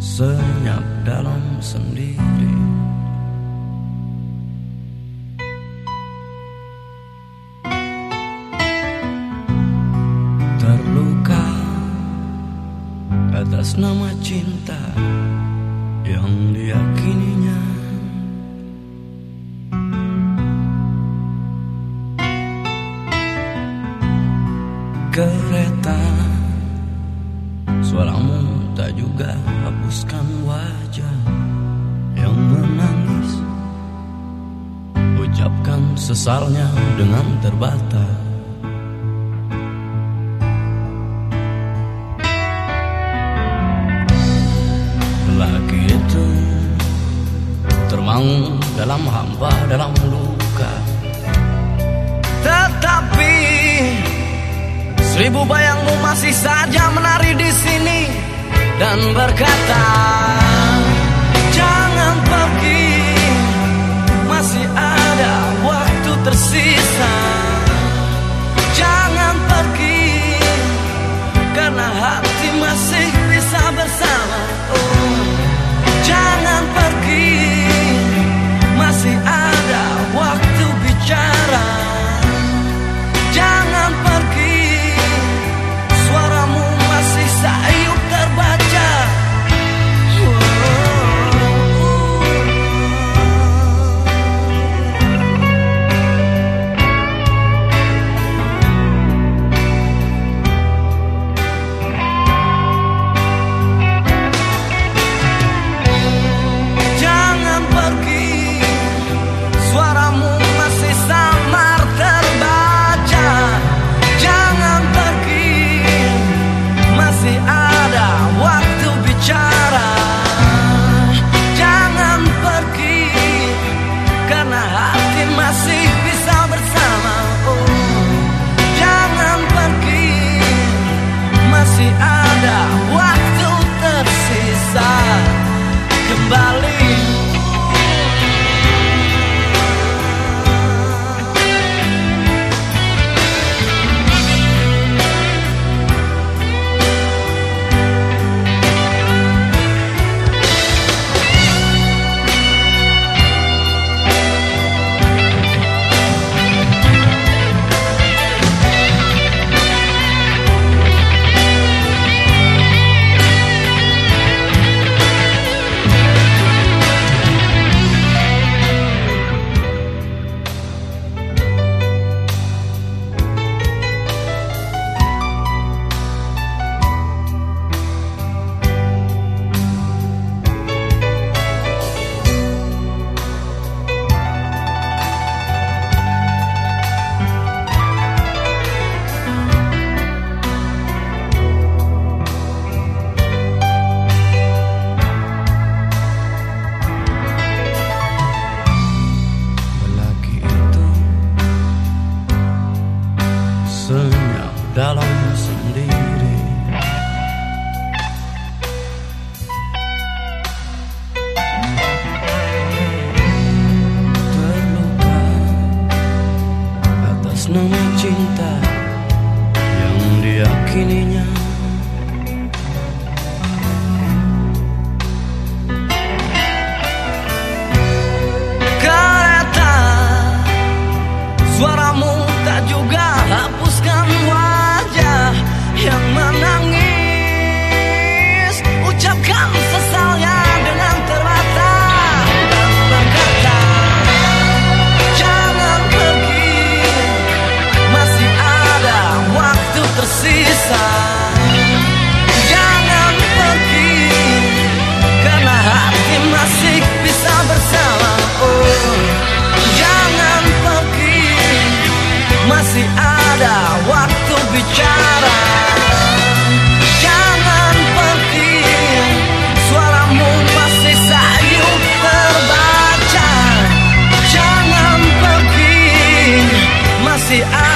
senyap dalam sendiri. Terluka atas nama cinta yang diyakininya. Kereta Suaramu tak juga hapuskan wajah yang menangis. Ucapkan sesalnya dengan terbata Lagi itu termangu dalam hampa dalam luka. Tetapi Seribu bayangmu masih saja menari di sini dan berkata Jangan pergi Masih ada waktu tersisa. Jangan pergi Karena hati dalam sendiri Terluka atas nama cinta yang diakini. see I